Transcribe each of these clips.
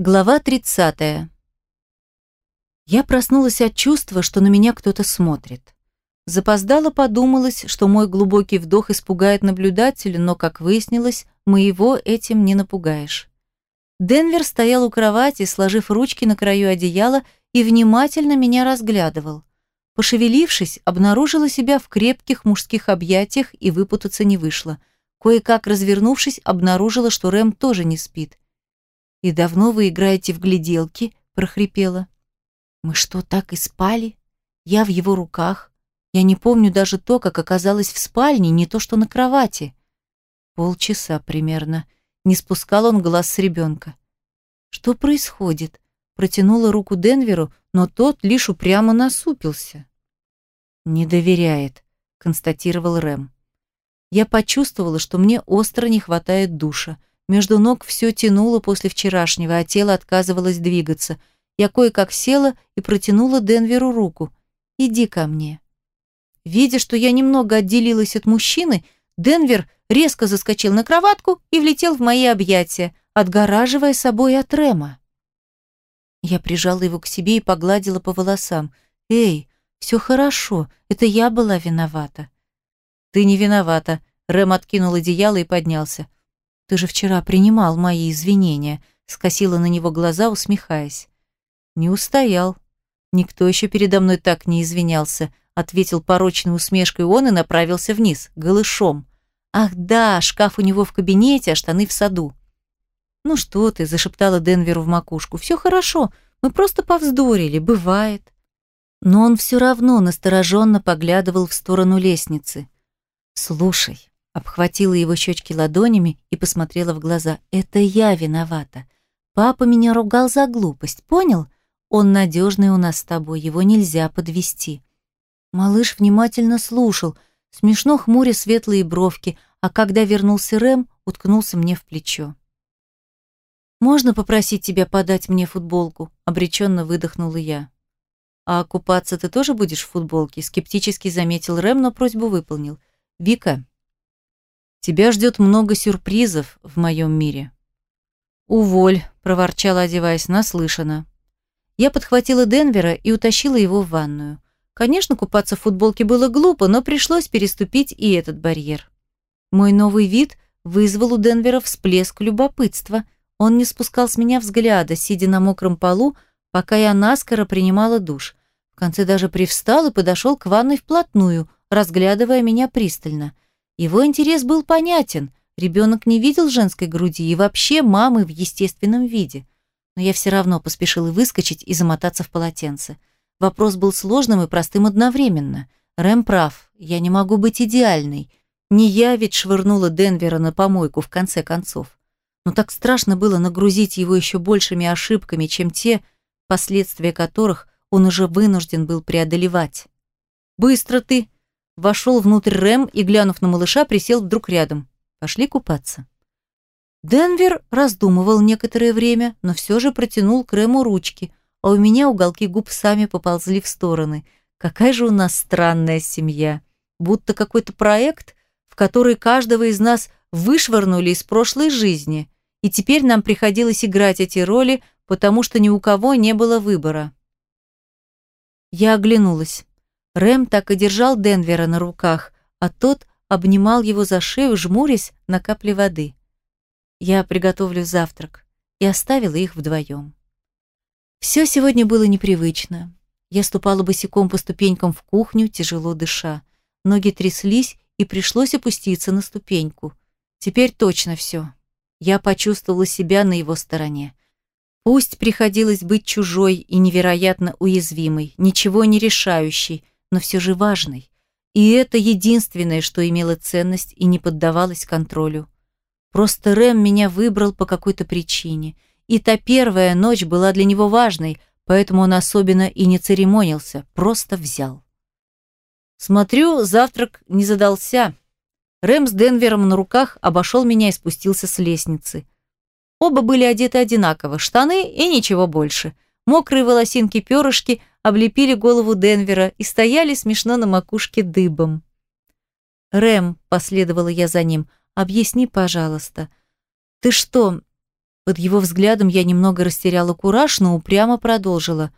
Глава 30. Я проснулась от чувства, что на меня кто-то смотрит. Запоздало подумалось, что мой глубокий вдох испугает наблюдателя, но, как выяснилось, моего этим не напугаешь. Денвер стоял у кровати, сложив ручки на краю одеяла и внимательно меня разглядывал. Пошевелившись, обнаружила себя в крепких мужских объятиях и выпутаться не вышло. Кое-как развернувшись, обнаружила, что Рэм тоже не спит. «И давно вы играете в гляделки?» – прохрипела. «Мы что, так и спали? Я в его руках. Я не помню даже то, как оказалась в спальне, не то что на кровати». Полчаса примерно. Не спускал он глаз с ребенка. «Что происходит?» Протянула руку Денверу, но тот лишь упрямо насупился. «Не доверяет», — констатировал Рэм. Я почувствовала, что мне остро не хватает душа. Между ног все тянуло после вчерашнего, а тело отказывалось двигаться. Я кое-как села и протянула Денверу руку. «Иди ко мне». Видя, что я немного отделилась от мужчины, Денвер резко заскочил на кроватку и влетел в мои объятия, отгораживая собой от Рема. Я прижала его к себе и погладила по волосам. «Эй, все хорошо, это я была виновата». «Ты не виновата», — Рэм откинул одеяло и поднялся. Ты же вчера принимал мои извинения, скосила на него глаза, усмехаясь. Не устоял. Никто еще передо мной так не извинялся, ответил порочной усмешкой он и направился вниз, голышом. Ах да, шкаф у него в кабинете, а штаны в саду. Ну что ты, зашептала Денверу в макушку. Все хорошо, мы просто повздорили, бывает. Но он все равно настороженно поглядывал в сторону лестницы. Слушай, Обхватила его щечки ладонями и посмотрела в глаза. «Это я виновата. Папа меня ругал за глупость, понял? Он надежный у нас с тобой, его нельзя подвести. Малыш внимательно слушал, смешно хмуря светлые бровки, а когда вернулся Рэм, уткнулся мне в плечо. «Можно попросить тебя подать мне футболку?» — обреченно выдохнула я. «А купаться ты тоже будешь в футболке?» — скептически заметил Рэм, но просьбу выполнил. «Вика, Тебя ждет много сюрпризов в моем мире». «Уволь», — проворчала, одеваясь, наслышана. Я подхватила Денвера и утащила его в ванную. Конечно, купаться в футболке было глупо, но пришлось переступить и этот барьер. Мой новый вид вызвал у Денвера всплеск любопытства. Он не спускал с меня взгляда, сидя на мокром полу, пока я наскоро принимала душ. В конце даже привстал и подошел к ванной вплотную, разглядывая меня пристально — его интерес был понятен. Ребенок не видел женской груди и вообще мамы в естественном виде. Но я все равно поспешила выскочить и замотаться в полотенце. Вопрос был сложным и простым одновременно. Рэм прав, я не могу быть идеальной. Не я ведь швырнула Денвера на помойку в конце концов. Но так страшно было нагрузить его еще большими ошибками, чем те, последствия которых он уже вынужден был преодолевать. «Быстро ты!» Вошел внутрь Рэм и, глянув на малыша, присел вдруг рядом. Пошли купаться. Денвер раздумывал некоторое время, но все же протянул к Рэму ручки, а у меня уголки губ сами поползли в стороны. Какая же у нас странная семья. Будто какой-то проект, в который каждого из нас вышвырнули из прошлой жизни, и теперь нам приходилось играть эти роли, потому что ни у кого не было выбора. Я оглянулась. Рэм так и держал Денвера на руках, а тот обнимал его за шею, жмурясь на капли воды. Я приготовлю завтрак и оставила их вдвоем. Все сегодня было непривычно. Я ступала босиком по ступенькам в кухню, тяжело дыша. Ноги тряслись, и пришлось опуститься на ступеньку. Теперь точно все. Я почувствовала себя на его стороне. Пусть приходилось быть чужой и невероятно уязвимой, ничего не решающей, но все же важной. И это единственное, что имело ценность и не поддавалось контролю. Просто Рэм меня выбрал по какой-то причине. И та первая ночь была для него важной, поэтому он особенно и не церемонился, просто взял. Смотрю, завтрак не задался. Рэм с Денвером на руках обошел меня и спустился с лестницы. Оба были одеты одинаково, штаны и ничего больше. Мокрые волосинки-перышки облепили голову Денвера и стояли смешно на макушке дыбом. «Рэм», — последовала я за ним, — «объясни, пожалуйста, ты что, Под его взглядом я немного растеряла кураж, но упрямо продолжила.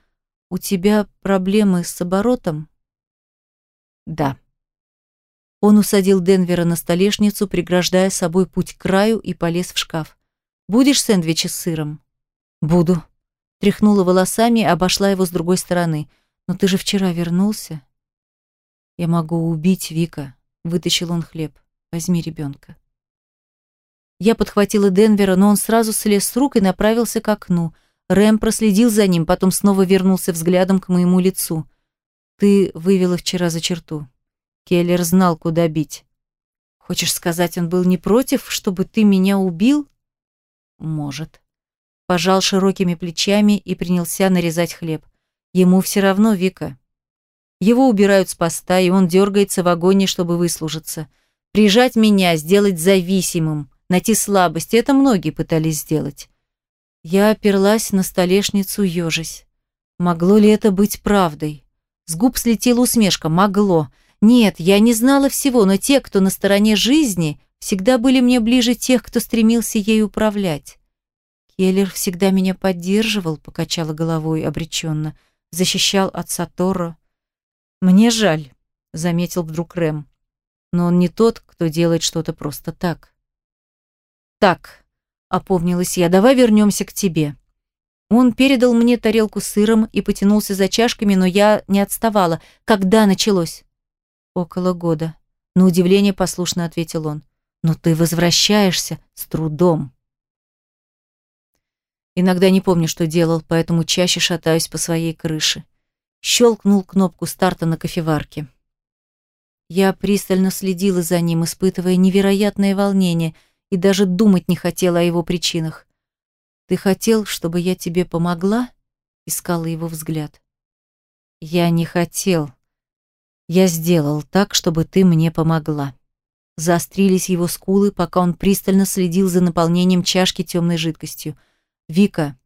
«У тебя проблемы с оборотом?» «Да». Он усадил Денвера на столешницу, преграждая собой путь к краю и полез в шкаф. «Будешь сэндвичи с сыром?» «Буду». Тряхнула волосами и обошла его с другой стороны. «Но ты же вчера вернулся?» «Я могу убить Вика», — вытащил он хлеб. «Возьми ребенка». Я подхватила Денвера, но он сразу слез с рук и направился к окну. Рэм проследил за ним, потом снова вернулся взглядом к моему лицу. «Ты вывела вчера за черту. Келлер знал, куда бить. Хочешь сказать, он был не против, чтобы ты меня убил?» «Может». Пожал широкими плечами и принялся нарезать хлеб. Ему все равно, Вика. Его убирают с поста, и он дергается в агонии, чтобы выслужиться. Прижать меня, сделать зависимым, Найти слабость, это многие пытались сделать. Я оперлась на столешницу, ежась. Могло ли это быть правдой? С губ слетела усмешка. Могло. Нет, я не знала всего, но те, кто на стороне жизни, всегда были мне ближе тех, кто стремился ей управлять. Келлер всегда меня поддерживал, покачала головой обреченно, защищал от Саторо. Мне жаль, заметил вдруг Рэм. Но он не тот, кто делает что-то просто так. «Так», — опомнилась я, — «давай вернемся к тебе». Он передал мне тарелку с сыром и потянулся за чашками, но я не отставала. Когда началось? Около года. На удивление послушно ответил он. Но ты возвращаешься с трудом. Иногда не помню, что делал, поэтому чаще шатаюсь по своей крыше. Щелкнул кнопку старта на кофеварке. Я пристально следила за ним, испытывая невероятное волнение — и даже думать не хотела о его причинах. «Ты хотел, чтобы я тебе помогла?» — искала его взгляд. «Я не хотел. Я сделал так, чтобы ты мне помогла». Заострились его скулы, пока он пристально следил за наполнением чашки темной жидкостью. «Вика,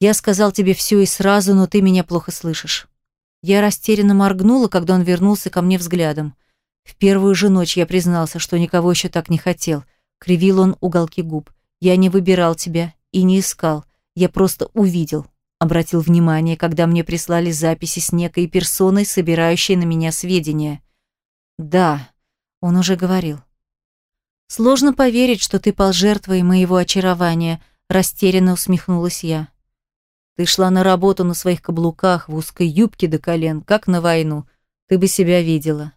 я сказал тебе все и сразу, но ты меня плохо слышишь». Я растерянно моргнула, когда он вернулся ко мне взглядом. В первую же ночь я признался, что никого еще так не хотел — Кривил он уголки губ. «Я не выбирал тебя и не искал. Я просто увидел». Обратил внимание, когда мне прислали записи с некой персоной, собирающей на меня сведения. «Да», — он уже говорил. «Сложно поверить, что ты пал жертвой моего очарования», — растерянно усмехнулась я. «Ты шла на работу на своих каблуках, в узкой юбке до колен, как на войну. Ты бы себя видела.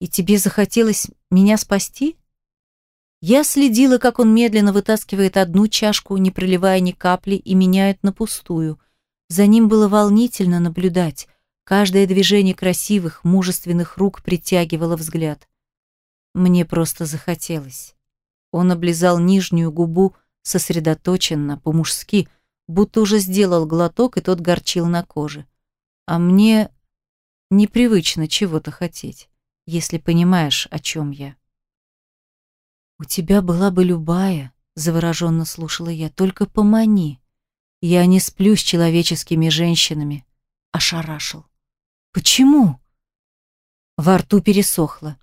И тебе захотелось меня спасти?» Я следила, как он медленно вытаскивает одну чашку, не проливая ни капли, и меняет на пустую. За ним было волнительно наблюдать. Каждое движение красивых, мужественных рук притягивало взгляд. Мне просто захотелось. Он облизал нижнюю губу сосредоточенно, по-мужски, будто уже сделал глоток, и тот горчил на коже. А мне непривычно чего-то хотеть, если понимаешь, о чем я. «У тебя была бы любая», — завороженно слушала я, — «только помани. Я не сплю с человеческими женщинами», — ошарашил. «Почему?» Во рту пересохло.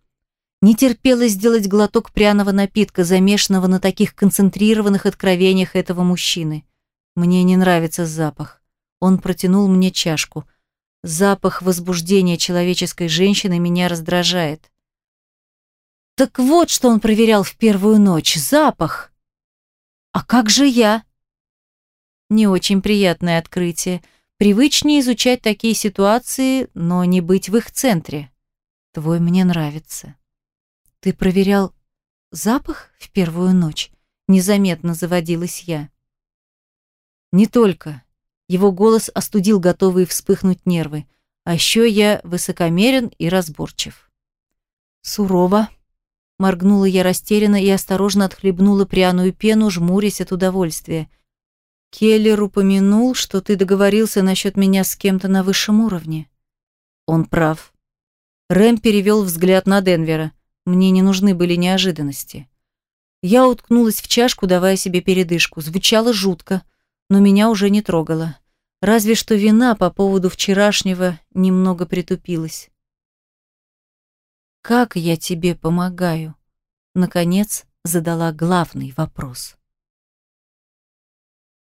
Не терпелось сделать глоток пряного напитка, замешанного на таких концентрированных откровениях этого мужчины. Мне не нравится запах. Он протянул мне чашку. Запах возбуждения человеческой женщины меня раздражает. Так вот, что он проверял в первую ночь. Запах. А как же я? Не очень приятное открытие. Привычнее изучать такие ситуации, но не быть в их центре. Твой мне нравится. Ты проверял запах в первую ночь? Незаметно заводилась я. Не только. Его голос остудил готовые вспыхнуть нервы. А еще я высокомерен и разборчив. Сурово. Моргнула я растерянно и осторожно отхлебнула пряную пену, жмурясь от удовольствия. Келлер упомянул, что ты договорился насчет меня с кем-то на высшем уровне. Он прав. Рэм перевел взгляд на Денвера. Мне не нужны были неожиданности. Я уткнулась в чашку, давая себе передышку. Звучало жутко, но меня уже не трогало. Разве что вина по поводу вчерашнего немного притупилась. «Как я тебе помогаю?» Наконец задала главный вопрос.